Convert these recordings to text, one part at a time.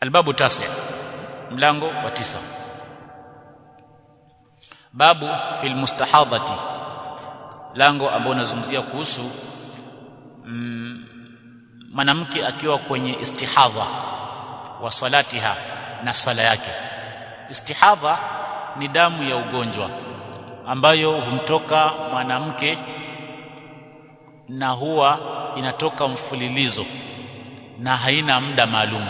albabu tasi mlango wa tisa. Babu fil mustahadhati lango ambao unazungumzia kuhusu mwanamke akiwa kwenye istihadha wa salatiha na swala yake. Istihadha ni damu ya ugonjwa ambayo humtoka mwanamke na huwa inatoka mfululizo na haina muda maalum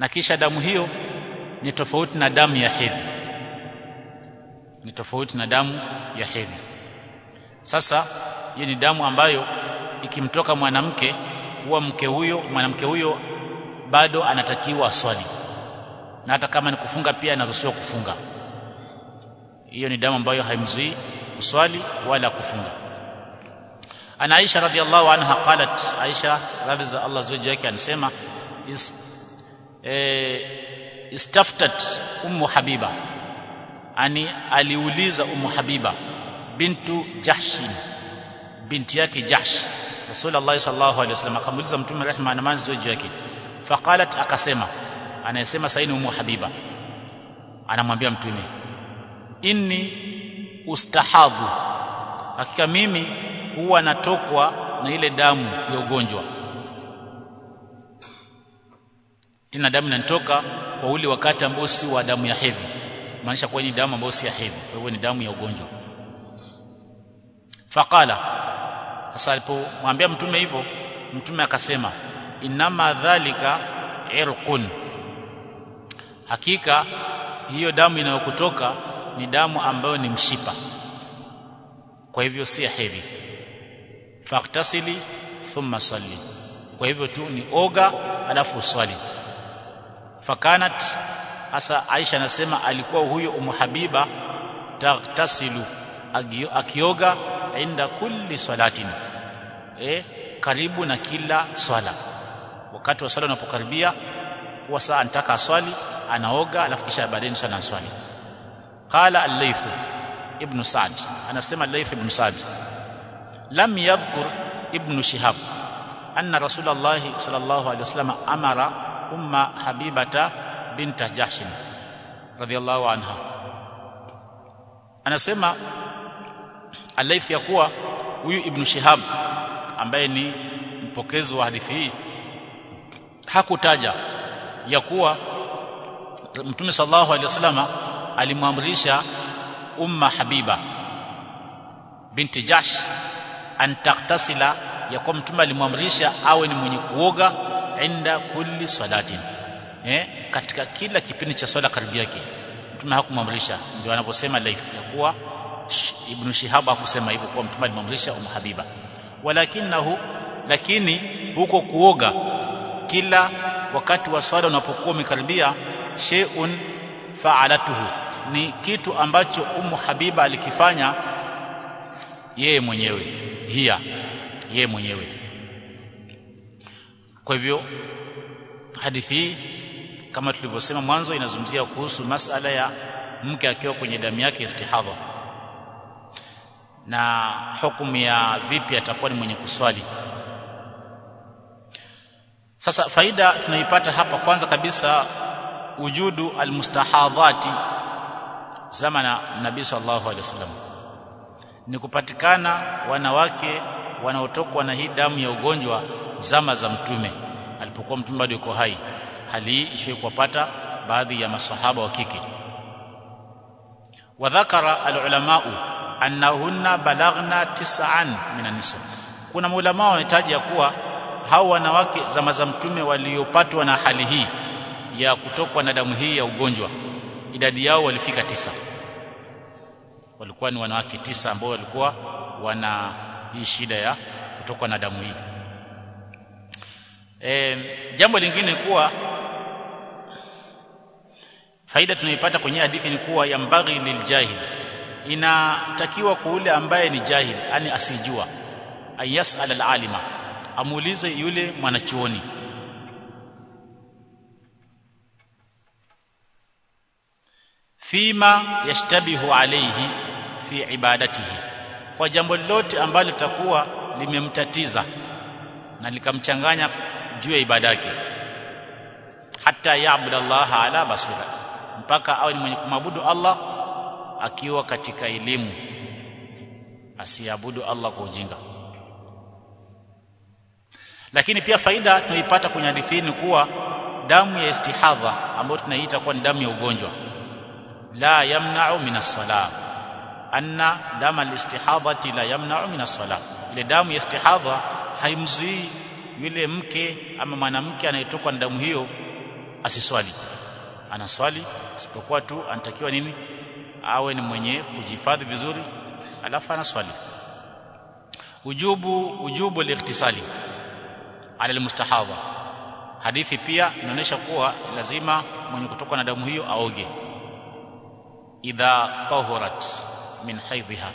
na kisha damu hiyo ni tofauti na damu ya hedhi. Ni tofauti na damu ya hedhi. Sasa hii ni damu ambayo ikimtoka mwanamke huwa mke huyo mwanamke huyo bado anatakiwa aswali. Na hata kama ni kufunga pia anaruhusiwa kufunga. Hiyo ni damu ambayo haimzuii kuswali wala kufunga. Ana Aisha radhiallahu anha qalat Aisha radhi za Allah zote yake anasema e, istaftat ummu habiba. Ani aliuliza ummu habiba bintu jahshin binti yake jahsh. Rasulullah sallallahu alaihi wasallam akamuuliza mtume rehma na amani juu yake. Faqalat akasema anayesema saini ummu habiba. Anamwambia mtume inni ustahadhu. Hakika mimi huwa natokwa na ile damu ya ugonjwa tena damu inatoka kwa ule wakati ambao si wa damu ya hedhi. Maanisha kwa ni damu ambayo si ya hedhi. Kwa hiyo ni damu ya ugonjwa. Faqala. Hasa alipomwambia mtume hivyo mtume akasema inama dhalika irqun. Hakika hiyo damu inayokutoka ni damu ambayo ni mshipa. Kwa hivyo si ya hedhi. Faktasili thumma salli. Kwa hivyo tu ni oga alafu uswali fakanat hasa Aisha anasema alikuwa huyo Umu Habiba tagtasilu akioga inda kulli salatin eh karibu na kila swala wakati wa swala unapokaribia huwa saa anataka aswali anaoga alafu kisha baadaye swala answali qala al-layth ibn sa'd anasema al-layth ibn sa'd lam yadhkur ibn shihab anna rasulullah sallallahu alaihi wasallam amara umma habibata binta jashin radhiyallahu anha. Anasema al-layth ya kuwa huyu ibn shihab ambaye ni mpokezi wa hadithi hii hakutaja ya kuwa mtume sallallahu alaihi wasallam alimwamrisha umma habiba binti jash an taktasila ya kuwa mtume alimwamrisha awe ni mwenye kuoga inda kulli salatin. Eh katika kila kipindi cha swala karibu yake mtume hakumwamrisha. Ndio anaposema laif ya kuwa ibn shihab hakusema hivyo kwa mtume alimwamrisha um habiba. Walakinahu lakini huko kuoga kila wakati wa swala unapokuwa umekaribia shay'un fa'alatuhu. Ni kitu ambacho umu Habiba alikifanya yeye mwenyewe hiya yeye mwenyewe kwa hivyo hadithi hii kama tulivyosema mwanzo inazungumzia kuhusu masala ya mke akiwa kwenye damu yake istihadha. Na hukumu ya vipi atakuwa ni mwenye kuswali. Sasa faida tunaipata hapa kwanza kabisa wujudu almustahadhati zama na nabii sallallahu alaihi wasallam. Ni kupatikana wanawake wanaotokwa na hii damu ya ugonjwa zama za mtume. Alipokuwa mtume bado yuko hai hali hii ishiwe kuwapata baadhi ya masahaba wa kike. Wadhakara alulamau annahunna balaghna tis'an min nisa kuna maulama wanahitaji ya kuwa hao wanawake zama za mtume waliopatwa na hali hii ya kutokwa na damu hii ya ugonjwa idadi yao walifika tisa. Walikuwa ni wanawake tisa ambao walikuwa wana hii shida ya kutokwa na damu hii. E, jambo lingine kuwa faida tunaipata kwenye hadithi ni kuwa yambaghi liljahil inatakiwa kwa ambaye ni jahil yani asijua. Ayasal alalima amuulize yule mwanachuoni. Fima yashtabihu alayhi fi ibadatihi kwa jambo lolote ambalo litakuwa limemtatiza na likamchanganya juu ya ibada yake. Hata yaabudu Allah ala basira mpaka awe ni mwenye kumwabudu Allah akiwa katika elimu asiabudu Allah kwa ujinga. Lakini pia faida tunaipata kwenye hadithi ni kuwa damu ya istihadha ambayo tunaiita kuwa ni damu ya ugonjwa la yamna'u min as-salah anna dama al-istihadhati la yamna'u min as-salah. Ile damu ya istihadha haimzuii yule mke ama mwanamke anayetokwa na damu hiyo asiswali. Anaswali isipokuwa tu anatakiwa nini? Awe ni mwenye kujihifadhi vizuri alafu anaswali. Ujubu ujubu al-ightisali ala al-mustahadha hadithi pia inaonyesha kuwa lazima mwenye kutokwa na damu hiyo aoge. Idha tahurat min haidhiha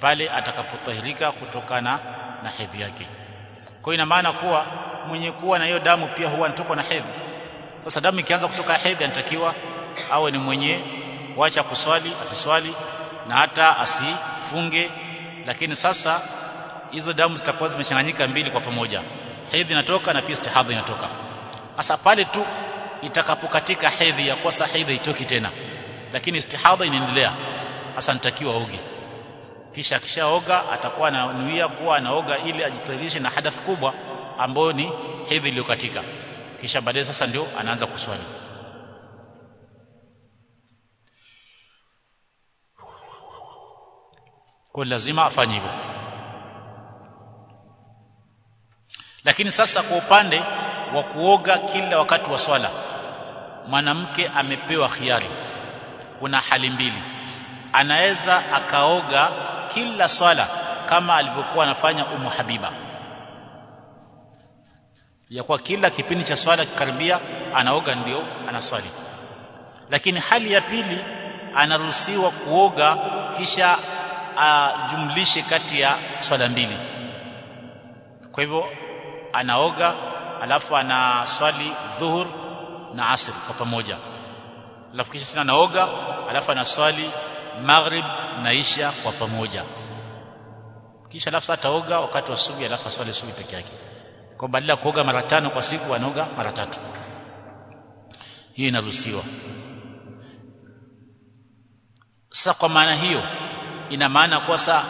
pale atakapotahirika kutokana na hedhi yake. Kwa ina maana kuwa mwenye kuwa na hiyo damu pia huwa anatokwa na hedhi sasa damu ikianza kutoka hedhi anatakiwa awe ni mwenye wacha kuswali asiswali na hata asifunge. Lakini sasa hizo damu zitakuwa zimechanganyika mbili kwa pamoja. Hedhi inatoka na pia istihadha inatoka. Sasa pale tu itakapokatika hedhi ya kosa hedhi itoki tena. Lakini istihadha inaendelea sasa nitakiwa oge kisha akishaoga atakuwa ananuia kuwa anaoga ili ajitayarishe na hadath kubwa ambayo ni hedhi iliyokatika. Kisha baadaye sasa ndio anaanza kuswali. Kwa lazima afanye hivyo. Lakini sasa kwa upande wa kuoga kila wakati wa swala mwanamke amepewa khiari kuna hali mbili anaweza akaoga kila swala kama alivyokuwa anafanya Umu Habiba. Ya kwa kila kipindi cha swala kikaribia anaoga ndio anaswali. Lakini hali ya pili anaruhusiwa kuoga kisha ajumlishe kati ya swala mbili. Kwa hivyo anaoga alafu anaswali dhuhur na asr kwa pamoja. Alafu kisha tena anaoga alafu anaswali maghrib na isha kwa pamoja. Kisha alafu ataoga wakati wa subuhi alafu aswali subuhi peke yake. Kwa badala kuoga mara tano kwa siku anaoga mara tatu. Hii inaruhusiwa. Sasa kwa maana hiyo ina maana kuwa sa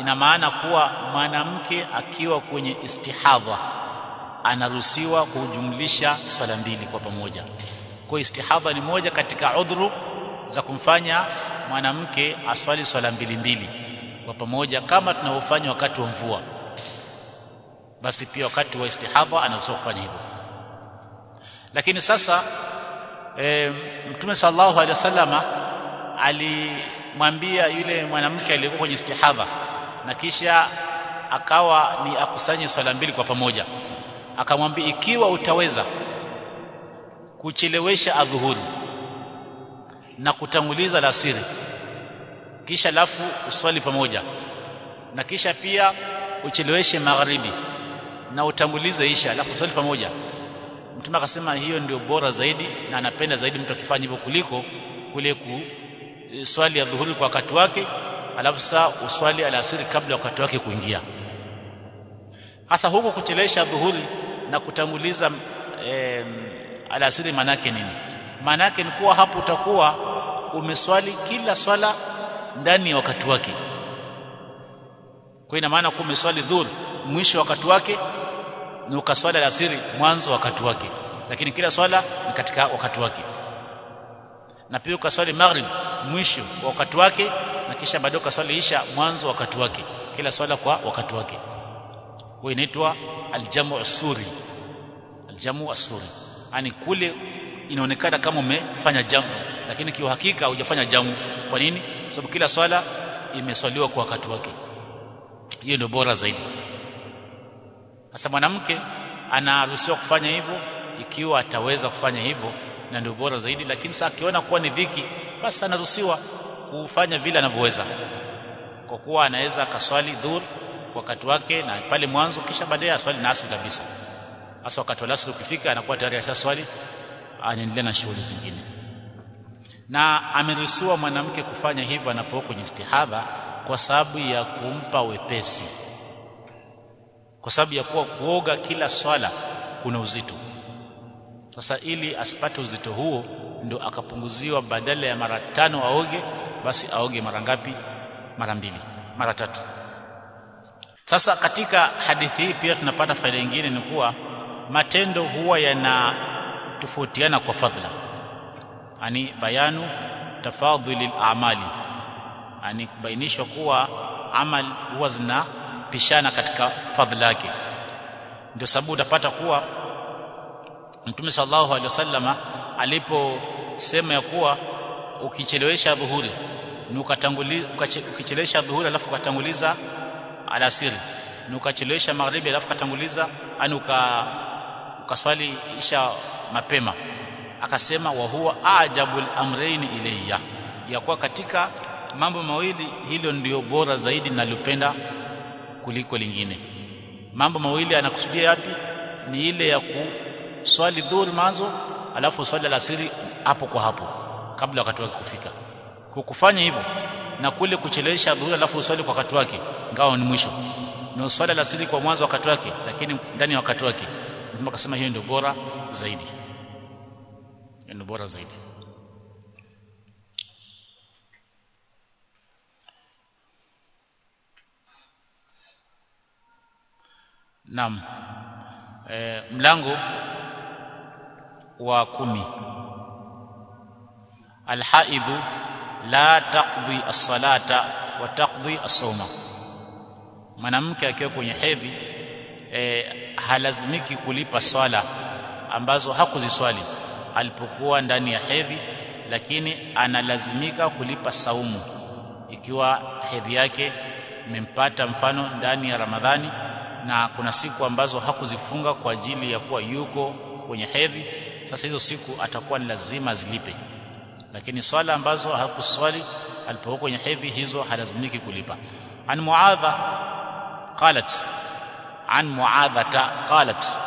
ina maana kuwa mwanamke akiwa kwenye istihadha anaruhusiwa kujumlisha swala mbili kwa pamoja. Kwa istihadha ni moja katika udhuru za kumfanya mwanamke aswali swala mbili mbili. Kwa pamoja kama tunavyofanya wakati wa mvua. Basi pia wakati wa istihadha anaweza kufanya hivyo. Lakini sasa e, mtume sallallahu alaihi wasallama alimwambia yule mwanamke aliyekuwa kwenye istihadha na kisha akawa ni akusanye swala mbili kwa pamoja. Akamwambia ikiwa utaweza kuchelewesha adhuhuri na kutanguliza alasiri kisha alafu uswali pamoja. Na kisha pia ucheleweshe magharibi. Na utangulize isha alafu uswali pamoja. Mtume akasema hiyo ndio bora zaidi na anapenda zaidi mtu akifanya hivyo kuliko kule kuswali ya dhuhuri kwa wakati wake alafu saa uswali alasiri kabla wakati wake kuingia. Hasa huko kuchelesha dhuhuri na kutanguliza e, alasiri manake nini? Manake ni kuwa hapo utakuwa umeswali kila swala ndani ya wakati wake. Kwa ina maana kuwa umeswali dhuhuri mwisho wa wakati wake ni ukaswali alasiri mwanzo wa wakati wake. Lakini kila swala ni katika wakati wake. Na pia ukaswali maghrib mwisho wa wakati wake na kisha baadaye ukaswali isha mwanzo wa wakati wake. Kila swala kwa wakati wake. Kwa inaitwa aljamu asuri aljamu asuri yani kule inaonekana kama umefanya jamu lakini kiuhakika hujafanya jamu kwa nini? Sababu kila swala imeswaliwa kwa wakati wake. Hiyo ndio bora zaidi. Sasa mwanamke anaruhusiwa kufanya hivyo ikiwa ataweza kufanya hivyo na ndio bora zaidi. Lakini sasa akiona kuwa ni dhiki basi anaruhusiwa kufanya vile anavyoweza. Kwa kuwa anaweza akaswali dhuhur wakati wake na pale mwanzo kisha baadaye aswali na asri kabisa. Hasa wakati wa asri ukifika anakuwa tayari ashaswali anaendelea na shughuli zingine. Na ameruhusiwa mwanamke kufanya hivyo anapokuwa kwenye istihadha kwa sababu ya kumpa wepesi. Kwa sababu ya kuwa kuoga kila swala kuna uzito. Sasa ili asipate uzito huo ndio akapunguziwa badala ya mara tano aoge basi aoge mara ngapi? Mara mbili mara tatu. Sasa katika hadithi hii pia tunapata faida nyingine ni kuwa matendo huwa yanatofautiana kwa fadhila. Ani bayanu tafadhuli amali ani kubainishwa kuwa amal huwa zinapishana katika fadhila yake. Ndio sababu utapata kuwa Mtume sallallahu alaihi wasallama aliposema ya kuwa ukichelewesha dhuhuri ni ukichelewesha dhuhuri alafu ukatanguliza alasiri. Ni ukachelewesha magharibi alafu ukatanguliza ani uka ukaswali isha mapema. Akasema wa huwa ajabul amraini ilayya. Ya kuwa katika mambo mawili hilo ndio bora zaidi nalipenda kuliko lingine. Mambo mawili anakusudia yapi? Ni ile ya kuswali dhuhuri mwanzo alafu swali la alasiri hapo kwa hapo kabla wakati wake kufika. Kukufanya kufanya hivyo na kule kuchelewesha dhuhuri alafu uswali kwa wakati wake ngao ni mwisho. Na uswali alasiri kwa mwanzo wakati wake lakini ndani ya wakati wake Mtume akasema hiyo ndio bora zaidi ndio bora zaidi Naam. E, mlango wa kumi Alhaidhu la taqdi as-salata wa taqdi as-sawma. Mwanamke akiwa kwenye hedhi e, halazimiki kulipa swala ambazo hakuziswali alipokuwa ndani ya hedhi, lakini analazimika kulipa saumu. Ikiwa hedhi yake imempata mfano ndani ya Ramadhani na kuna siku ambazo hakuzifunga kwa ajili ya kuwa yuko kwenye hedhi sasa hizo siku atakuwa ni lazima zilipe. Lakini swala ambazo hakuswali alipokuwa kwenye hedhi hizo halazimiki kulipa. An muadha qalat عن معاذة قالت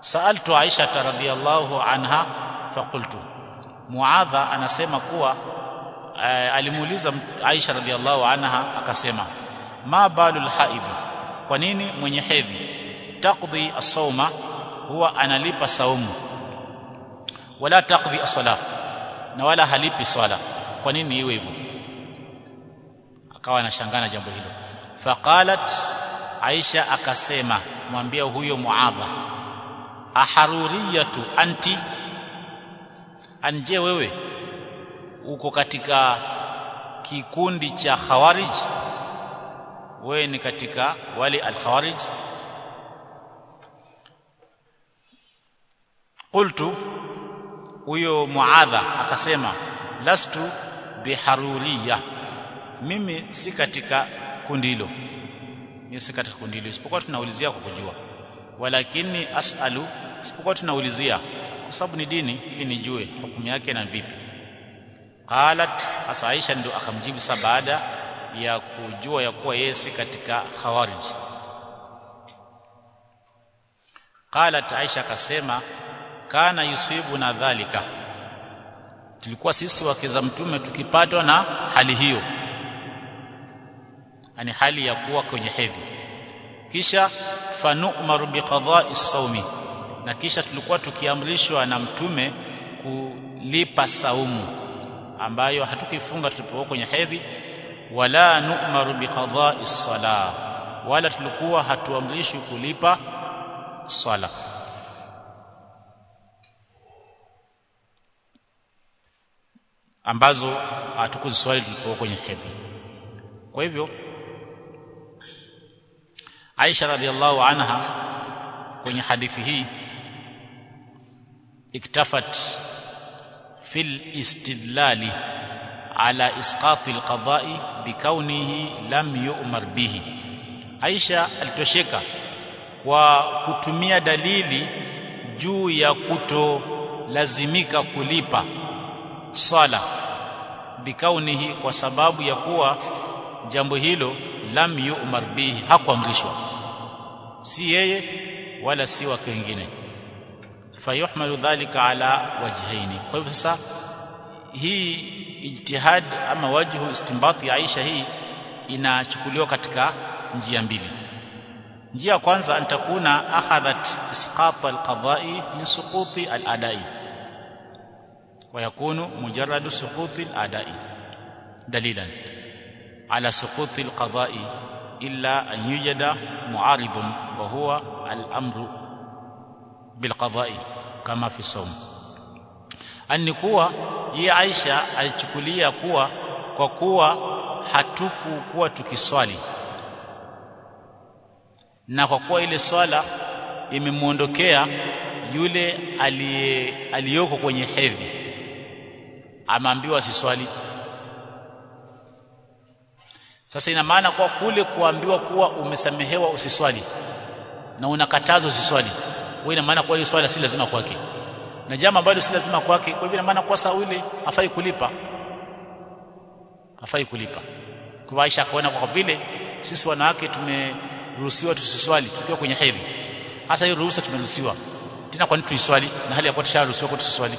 سألت عائشة رضي الله عنها فقلت معاذة أنا سيما قوة. ألموليزة عائشة رضي الله عنها أكسيما ما بال الحائب ونيني من يحيذي تقضي الصوم هو أنا لب صوم. ولا تقضي الصلاة نوالا هلب صلاة ونيني يويفو أكوانا شنغانا جنبه فقالت فقالت Aisha akasema mwambia huyo Muadha aharuriyatu anti? Anje wewe? Uko katika kikundi cha khawarij? Wewe ni katika wale al-khawarij? Qultu huyo muadha akasema lastu biharuriya mimi si katika kundi hilo mimi si katika kundi hilo isipokuwa tunaulizia kwa kujua. Walakini asalu isipokuwa tunaulizia kwa sababu ni dini ili nijue hukumu yake na vipi. Qalat hasa Aisha ndo akamjibu sa baada ya kujua ya kuwa yeye si katika khawarij. Qalat Aisha akasema kana yusibu na dhalika. Tulikuwa sisi wakeza mtume tukipatwa na hali hiyo yani hali ya kuwa kwenye hedhi. Kisha fanu'maru biqada'i saumi na kisha tulikuwa tukiamrishwa na mtume kulipa saumu. Ambayo hatukifunga tulipokuwa kwenye hedhi. Wala nu'maru biqada'i sala wala tulikuwa hatuamrishwi kulipa sala ambazo hatukuziswali tulipokuwa kwenye hedhi. Kwa hivyo Aisha radhiallahu anha kwenye hadithi hii iktafat fil istidlali ala isqati alqada'i bikaunihi lam yu'mar bihi. Aisha alitosheka kwa kutumia dalili juu ya kutolazimika kulipa sala bikaunihi kwa sababu ya kuwa jambo hilo lam yu'mar bihi. Hakuamrishwa. Si yeye wala si wake wengine. Fayuhmalu dhalika ala wajhaini. Kwa hivyo sasa hii ijtihad ama wajhu istimbati ya Aisha hii inachukuliwa katika njia mbili. Njia ya kwanza an takuna akhadhat isqat alqada'i min suquti aladai. Wayakunu mujarradu suquti aladai. Dalilan ala suquti alqada'i illa an yujada mu'aridun wa huwa al-amru bilqada'i kama fi sawm ani kuwa yeye Aisha alichukulia kuwa kwa kuwa hatukukuwa tukiswali. Na kwa kuwa ile swala imemwondokea yule aliyoko kwenye hedhi ameambiwa asiswali sasa ina maana kwa kule kuambiwa kuwa umesamehewa usiswali na unakatazwa usiswali wewe ina maana kwa hiyo swala si lazima kwake. Na jambo ambalo si lazima kwake kwa hivyo ina maana kwa saa ile hafai kulipa. Hafai kulipa. Kwa Aisha akaona kwa vile sisi wanawake tumeruhusiwa tusiswali tukiwa kwenye hedhi. Hasa hiyo ruhusa tumeruhusiwa. Tena kwa nini tuiswali na hali ya kuwa tusharuhusiwa kwa tusiswali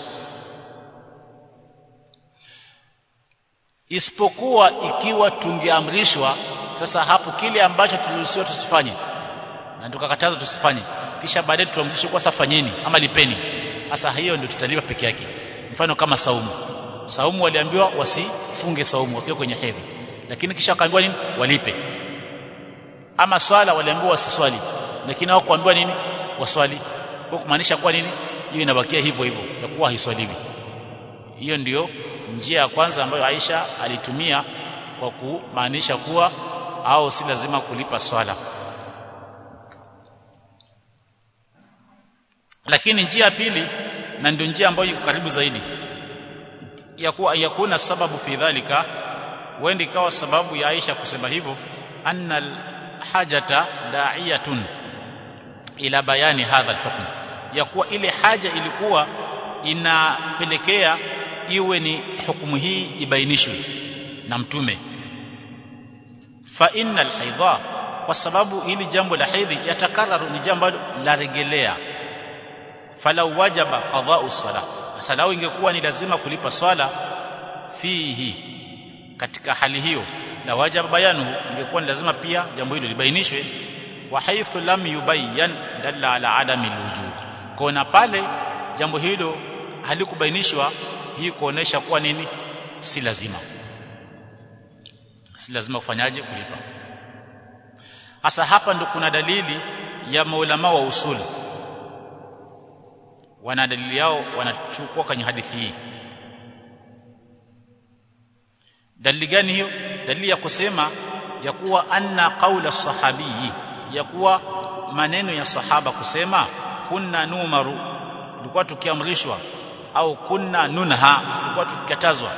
isipokuwa ikiwa tungeamrishwa sasa hapo kile ambacho tuliruhusiwa tusifanye na tukakatazwa tusifanye kisha baadaye tuamrishwe kwa safanyeni fanyeni ama lipeni. Sasa hiyo ndio tutalipa peke yake. Mfano kama saumu. Saumu waliambiwa wasifunge saumu wakiwa kwenye hedhi. Lakini kisha wakaambiwa nini? Walipe. Ama swala waliambiwa wasiswali. Lakini hao kuambiwa nini? Waswali. Kwa kumaanisha kwa nini? Hiyo inabakia hivyo hivyo ya kuwa haiswaliwi hiyo ndiyo njia ya kwanza ambayo Aisha alitumia kwa kumaanisha kuwa au si lazima kulipa swala. Lakini njia ya pili na ndio njia ambayo iko karibu zaidi ya kuwa yakuna sababu fi dhalika wendi ikawa sababu ya Aisha kusema hivyo anna hajata da'iyatun ila bayani hadha alhukm ya kuwa ile haja ilikuwa inapelekea iwe ni hukumu hii ibainishwe na mtume. Fa innal haidha kwa sababu hili jambo la hedhi yatakararu ni jambo la regelea. Falau wajaba qada'u salah sasa lao ingekuwa ni lazima kulipa swala fihi. Katika hali hiyo la wajaba bayanu ingekuwa ni lazima pia jambo hilo libainishwe. Wa haithu lam yubayyan dalla ala adami alwujub na pale jambo hilo halikubainishwa hii kuonesha kuwa nini? Si lazima. Si lazima ufanyaje kulipa. Hasa hapa ndo kuna dalili ya maulama wa usuli. Wana dalili yao wanachukua kwenye hadithi hii. Dalili gani hiyo? Dalili ya kusema ya kuwa anna qaula sahabii ya kuwa maneno ya sahaba kusema kunna numaru tulikuwa tukiamrishwa au kunna nunha kwa tukikatazwa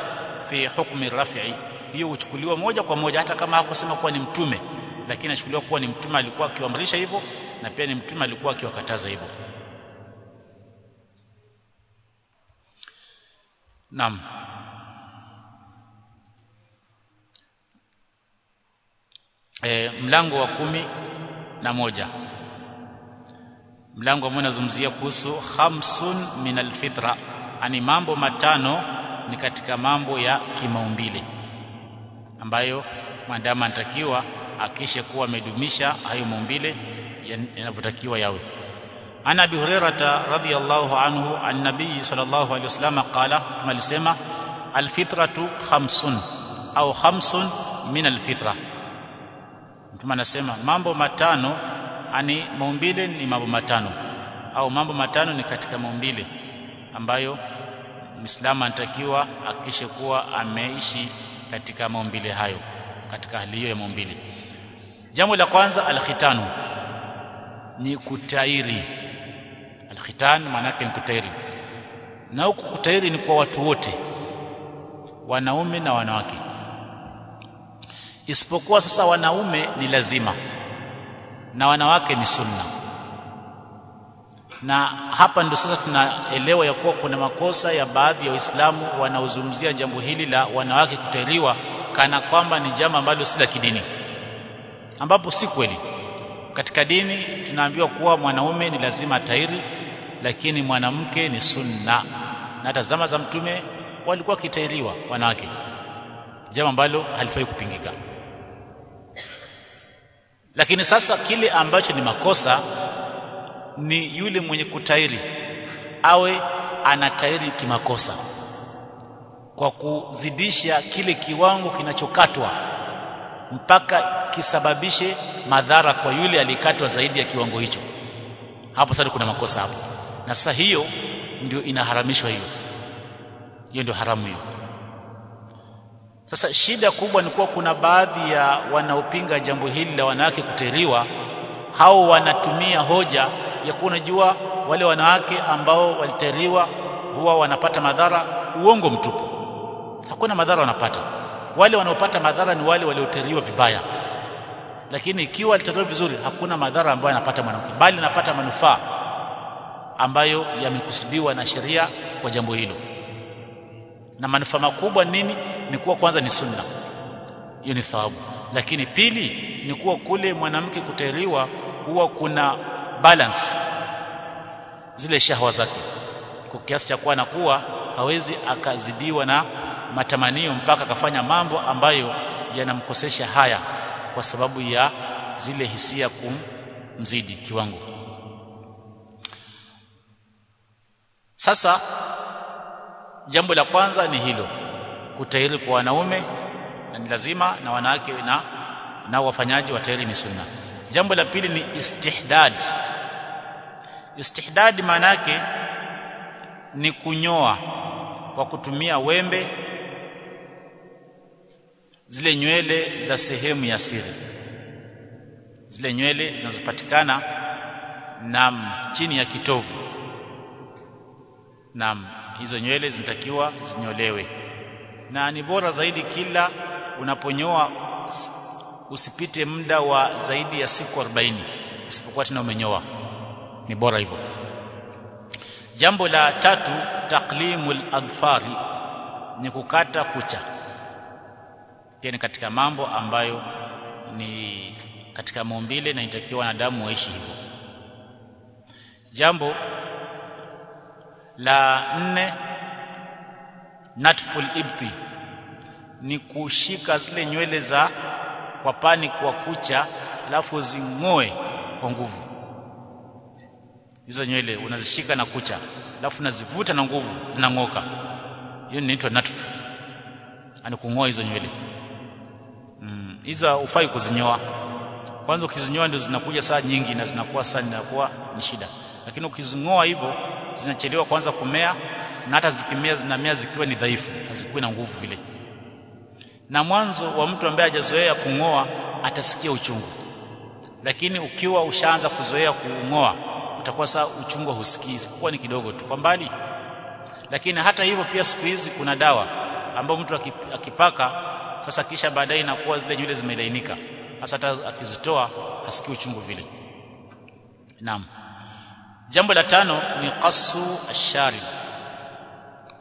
fi hukmi rafi'i. Hiyo huchukuliwa moja kwa moja hata kama hakusema kuwa ni mtume lakini achukuliwa kuwa ni mtume alikuwa akiwaamrisha hivyo na pia ni mtume alikuwa akiwakataza hivyo. Naam. E, mlango wa kumi na moja. Mlango ambao unazungumzia kuhusu khamsun min alfitra ani mambo matano ni katika mambo ya kimaumbile ambayo mwanadamu anatakiwa akishe kuwa amedumisha hayo maumbile yanavyotakiwa yawe عن ابي هريره رضي الله عنه عن النبي صلى الله عليه وسلم قال كما لسما الفطره خمس au khamsun min alfitra mtume anasema mambo matano ani maumbile ni mambo matano au mambo matano ni katika maumbile ambayo Muislamu anatakiwa akishe kuwa ameishi katika maumbile hayo katika hali hiyo ya maumbile. Jambo la kwanza alkhitanu. Ni kutairi. Alkhitan maana yake ni kutairi. Na huku kutairi ni kwa watu wote wanaume na wanawake. Isipokuwa sasa wanaume ni lazima na wanawake ni sunna na hapa ndio sasa tunaelewa ya kuwa kuna makosa ya baadhi ya waislamu wanaozungumzia jambo hili la wanawake kuteliwa kana kwamba ni jambo ambalo si la kidini. Ambapo si kweli. Katika dini tunaambiwa kuwa mwanaume ni lazima tairi lakini mwanamke ni sunna. Na tazama za mtume walikuwa kitairiwa wanawake. Jambo ambalo halifai kupingika. Lakini sasa kile ambacho ni makosa ni yule mwenye kutairi awe anatairi kimakosa. Kwa kuzidisha kile kiwango kinachokatwa mpaka kisababishe madhara kwa yule aliyekatwa zaidi ya kiwango hicho. Hapo sasa kuna makosa hapo. Na sasa hiyo ndio inaharamishwa hiyo. Hiyo ndio haramu hiyo. Sasa shida kubwa ni kuwa kuna baadhi ya wanaopinga jambo hili la wanawake kutairiwa hao wanatumia hoja ya kuwa unajua wale wanawake ambao walitairiwa huwa wanapata madhara uongo mtupu. Hakuna madhara wanapata. Wale wanaopata madhara ni wale waliotairiwa vibaya. Lakini ikiwa alitairiwa vizuri hakuna madhara ambayo anapata mwanamke bali anapata manufaa ambayo yamekusudiwa na sheria kwa jambo hilo. Na manufaa makubwa nini? Ni kuwa kwanza ni sunna. Hiyo ni thawabu. Lakini pili ni kuwa kule mwanamke kutairiwa huwa kuna balance. Zile shahwa zake. Kwa kiasi cha kuwa anakuwa hawezi akazidiwa na matamanio mpaka akafanya mambo ambayo yanamkosesha haya kwa sababu ya zile hisia kumzidi kiwango. Sasa jambo la kwanza ni hilo. Kutahiri kwa wanaume na ni lazima na wanawake na na wafanyaji wa tairi ni sunna jambo la pili ni istihdad. Istihdad maana ni kunyoa kwa kutumia wembe zile nywele za sehemu ya siri. Zile nywele zinazopatikana na chini ya kitovu. Naam hizo nywele zinatakiwa zinyolewe. Na ni bora zaidi kila unaponyoa usipite muda wa zaidi ya siku 40 isipokuwa tena umenyoa. Ni bora hivyo. Jambo la tatu taklimul adfari ni kukata kucha. Pia ni katika mambo ambayo ni katika maumbile na inatakiwa wanadamu waishi hivyo. Jambo la nne natful ibti ni kushika zile nywele za kwa pani kwa kucha alafu zing'oe kwa nguvu. Hizo nywele unazishika na kucha alafu unazivuta na nguvu zinang'oka. Hiyo inaitwa natuf ani kung'oa hizo nywele. Mm, hizo ufai kuzinyoa. Kwanza ukizinyoa ndio zinakuja saa nyingi na zinakuwa saa zinakuwa ni shida. Lakini ukizing'oa hivyo zinachelewa kwanza kumea na hata zikimea zinamea zikiwa ni dhaifu hazikuwi na nguvu vile na mwanzo wa mtu ambaye hajazoea kung'oa atasikia uchungu. Lakini ukiwa ushaanza kuzoea kung'oa utakuwa saa uchungu husikii isipokuwa ni kidogo tu kwa mbali. Lakini hata hivyo pia siku hizi kuna dawa ambayo mtu akipaka sasa kisha baadaye inakuwa zile nywele zimelainika. Hasa hata akizitoa hasikii uchungu vile. Naam. Jambo la tano ni qasu asharib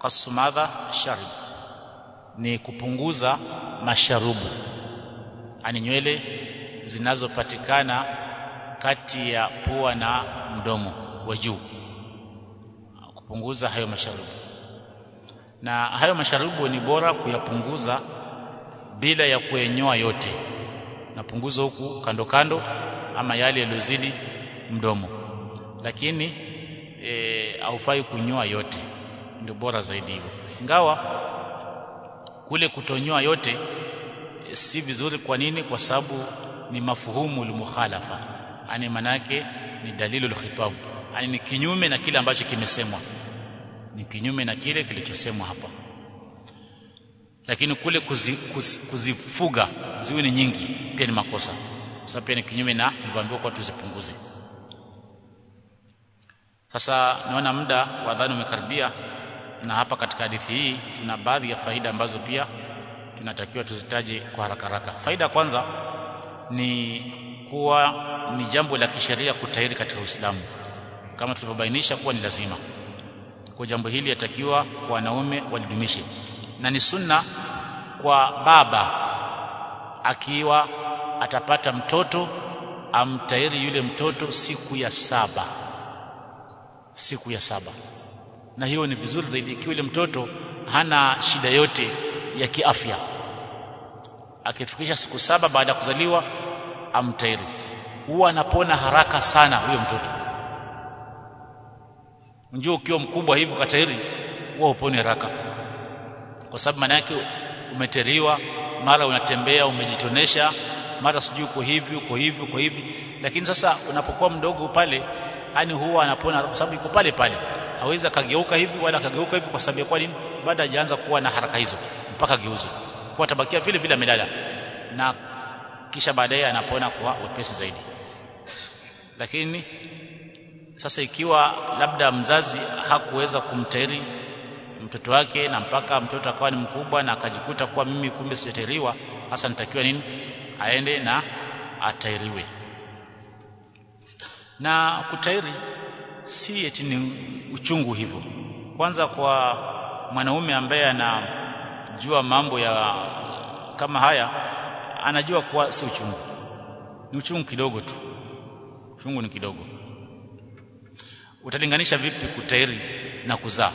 qasu madha asharib ni kupunguza masharubu. Ani nywele zinazopatikana kati ya pua na mdomo wa juu. Kupunguza hayo masharubu. Na hayo masharubu ni bora kuyapunguza bila ya kuenyoa yote. Napunguza huku kando kando ama yale yaliyozidi mdomo. Lakini e, haufai kunyoa yote. Ndio bora zaidi hiyo. Ingawa kule kutonyoa yote e, si vizuri. Kwa nini? Kwa sababu ni mafuhumu mukhalafa. Yani manake ni dalilu khitab. Yani ni kinyume na kile ambacho kimesemwa. Ni kinyume na kile kilichosemwa hapa. Lakini kule kuzi, kuzi, kuzifuga ziwe ni nyingi pia ni makosa. Sababu pia ni kinyume na tulivyoambiwa kwa tuzipunguze. Sasa naona muda wa dhani umekaribia na hapa katika hadithi hii tuna baadhi ya faida ambazo pia tunatakiwa tuzitaje kwa haraka haraka. Faida kwanza ni kuwa ni jambo la kisheria kutahiri katika Uislamu. Kama tulivyobainisha kuwa ni lazima. Kwa jambo hili yatakiwa kwa wanaume walidumishe na ni sunna kwa baba akiwa atapata mtoto amtahiri yule mtoto siku ya saba. Siku ya saba na hiyo ni vizuri zaidi ikiwa yule mtoto hana shida yote ya kiafya. Akifikisha siku saba baada ya kuzaliwa amtairi. Huwa anapona haraka sana huyo mtoto. Unjua ukiwa mkubwa hivi katairi huwa upone haraka. Kwa sababu maana yake umeteriwa mara unatembea umejitonesha mara sijui uko hivi uko hivi uko hivi. Lakini sasa unapokuwa mdogo pale yani huwa anapona kwa sababu yuko pale pale hawezi akageuka hivi wala akageuka hivi kwa sababu ya kwa nini? Baada hajaanza kuwa na haraka hizo mpaka geuzwe kwa tabakia vile vile amelala. Na kisha baadaye anapona kwa wepesi zaidi. Lakini sasa ikiwa labda mzazi hakuweza kumteri mtoto wake na mpaka mtoto akawa ni mkubwa na akajikuta kuwa mimi kumbe sijatairiwa hasa nitakiwa nini? Aende na atairiwe na kutairi si eti ni uchungu hivyo. Kwanza kwa mwanaume ambaye anajua mambo ya kama haya anajua kuwa si uchungu. Ni uchungu kidogo tu. Uchungu ni kidogo. Utalinganisha vipi kutairi na kuzaa?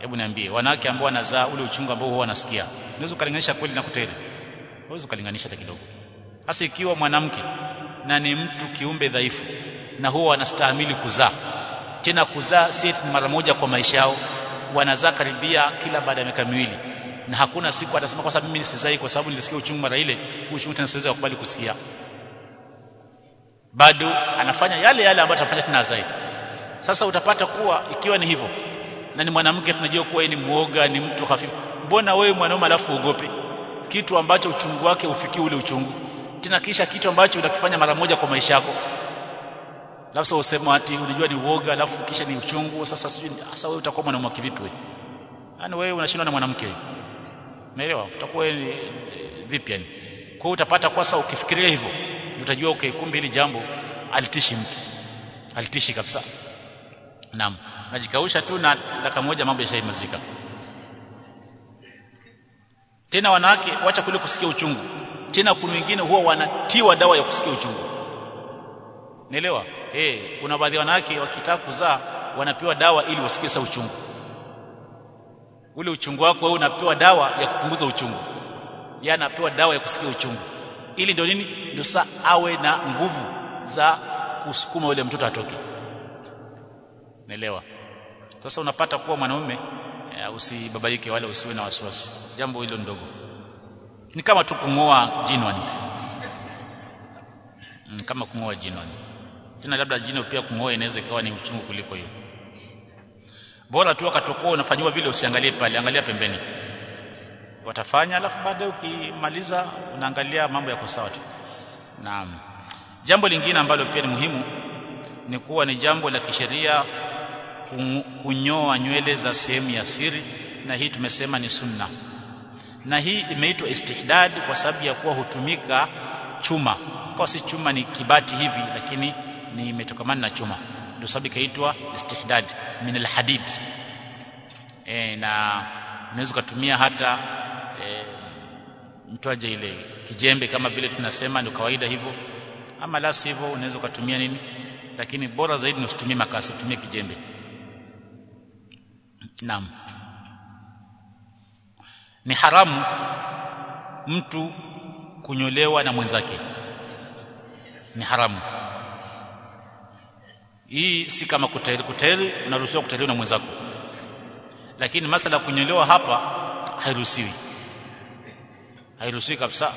Hebu niambie wanawake ambao wanazaa ule uchungu ambao huwa wanasikia unaweza kulinganisha kweli na kutairi unaweza kulinganisha hata kidogo. Hasa ikiwa mwanamke na ni mtu kiumbe dhaifu na huwa wanastahimili kuzaa. Tena kuzaa si mara moja kwa maisha yao wanazaa karibia kila baada ya miaka miwili. Na hakuna siku atasema kwa sababu mimi nisizai kwa sababu nilisikia uchungu mara ile uchungu tena siwezi kukubali kusikia. Bado anafanya yale yale ambayo atafanya tena zai sasa utapata kuwa ikiwa ni hivyo na ni mwanamke tunajua kuwa ni muoga ni mtu hafifu mbona wewe mwanaume alafu uogope? Kitu ambacho uchungu wake ufikie ule uchungu. Tena kisha kitu ambacho unakifanya mara moja kwa maisha yako labda useme ati unajua ni uoga alafu kisha ni uchungu sasa sijui sasa wewe utakuwa mwanamke kivipi wewe? Yani wewe unashindwa na mwanamke unaelewa utakuwa vipi yani kwa utapata kwa sasa ukifikiria hivyo utajua okay kumbe hili jambo alitishi mtu. Alitishi kabisa. Naam. Najikausha tu na dakika moja mambo yashaimazika tena wanawake wacha kule kusikia uchungu. Tena kuna wengine huwa wanatiwa dawa ya kusikia uchungu. Nielewa? Eh, kuna baadhi wanawake wakitaka kuzaa wanapewa dawa ili wasikie uchungu. Ule uchungu wako wewe unapewa dawa ya kupunguza uchungu. Yeye anapewa dawa ya kusikia uchungu. Ili ndio nini? Ndio saa awe na nguvu za kusukuma ule mtoto atoke. naelewa Sasa unapata kuwa mwanaume uh, usibabaike wala usiwe na wasiwasi. Jambo hilo ndogo. Ni kama tu jinoni. Mm, kama kung'oa jinoni tena labda jino pia kung'oa inaweza ikawa ni uchungu kuliko hiyo. Bora tu akatokoa unafanyiwa vile usiangalie pale angalia pembeni. Watafanya alafu baadaye ukimaliza unaangalia mambo yako sawa tu. Naam. Jambo lingine ambalo pia ni muhimu ni kuwa ni jambo la kisheria kunyoa nywele za sehemu ya siri na hii tumesema ni sunna. Na hii imeitwa istihdad kwa sababu ya kuwa hutumika chuma. Kwa si chuma ni kibati hivi lakini ni imetokamana na chuma. Ndio sababu ikaitwa istihdad min alhadid. E, na unaweza kutumia hata e, mtwaje ile kijembe kama vile tunasema ndio kawaida hivyo. Ama la sivyo unaweza kutumia nini? Lakini bora zaidi ni usitumie makasi utumie kijembe. Naam. Ni haramu mtu kunyolewa na mwenzake. Ni haramu hii si kama kuteli kuteli unaruhusiwa kuteliwa na mwenzako. Lakini masala kunyolewa hapa hairuhusiwi. Hairuhusiwi kabisa.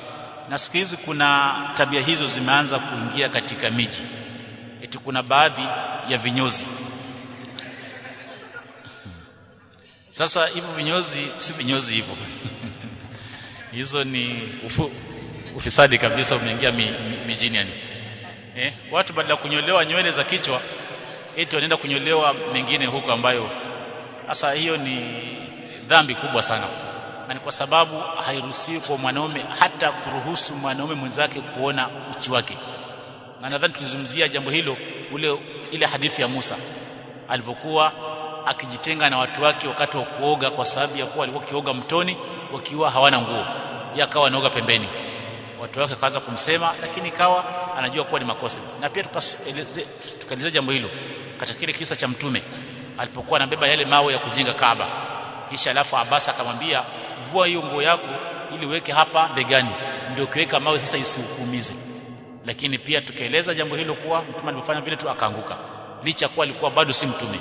Na siku hizi kuna tabia hizo zimeanza kuingia katika miji. Eti kuna baadhi ya vinyozi. Sasa hivyo vinyozi si vinyozi hivyo. Hizo ni ufu, ufisadi kabisa umeingia mi, mi, mijini yani eh, watu badala kunyolewa nywele za kichwa eti wanaenda kunyolewa mengine huko ambayo sasa hiyo ni dhambi kubwa sana. Na kwa sababu hairuhusiwi kwa mwanaume hata kuruhusu mwanaume mwenzake kuona uchi wake. Na nadhani tulizungumzia jambo hilo ule ile hadithi ya Musa alivyokuwa akijitenga na watu wake wakati wa kuoga kwa sababu ya kuwa alikuwa akioga mtoni wakiwa hawana nguo. Yeye akawa anaoga pembeni. Watu wake akaanza kumsema lakini ikawa anajua kuwa ni makosa. Na pia tukaelezea jambo hilo katika kile kisa cha mtume alipokuwa anabeba yale mawe ya kujenga Kaaba. Kisha alafu Abbas akamwambia vua hiyo nguo yako ili uweke hapa begani ndio ukiweka mawe sasa isiukuumize lakini pia tukaeleza jambo hilo kuwa mtume alipofanya vile tu akaanguka. Licha kuwa alikuwa bado si mtume.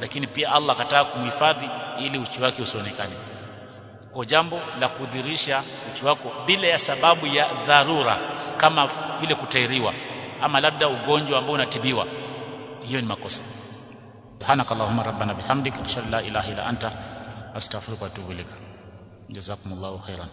Lakini pia Allah akataka kumhifadhi ili uchi wake usionekane. Kwa jambo la kudhirisha uchi wako bila ya sababu ya dharura kama vile kutairiwa ama labda ugonjwa ambao unatibiwa hiyo ni makosa. Subhanak allahumma rabbana bihamdika ashhadu la ilaha illa anta astaghfiruka wa atubu ilaik jazakumullahu khairan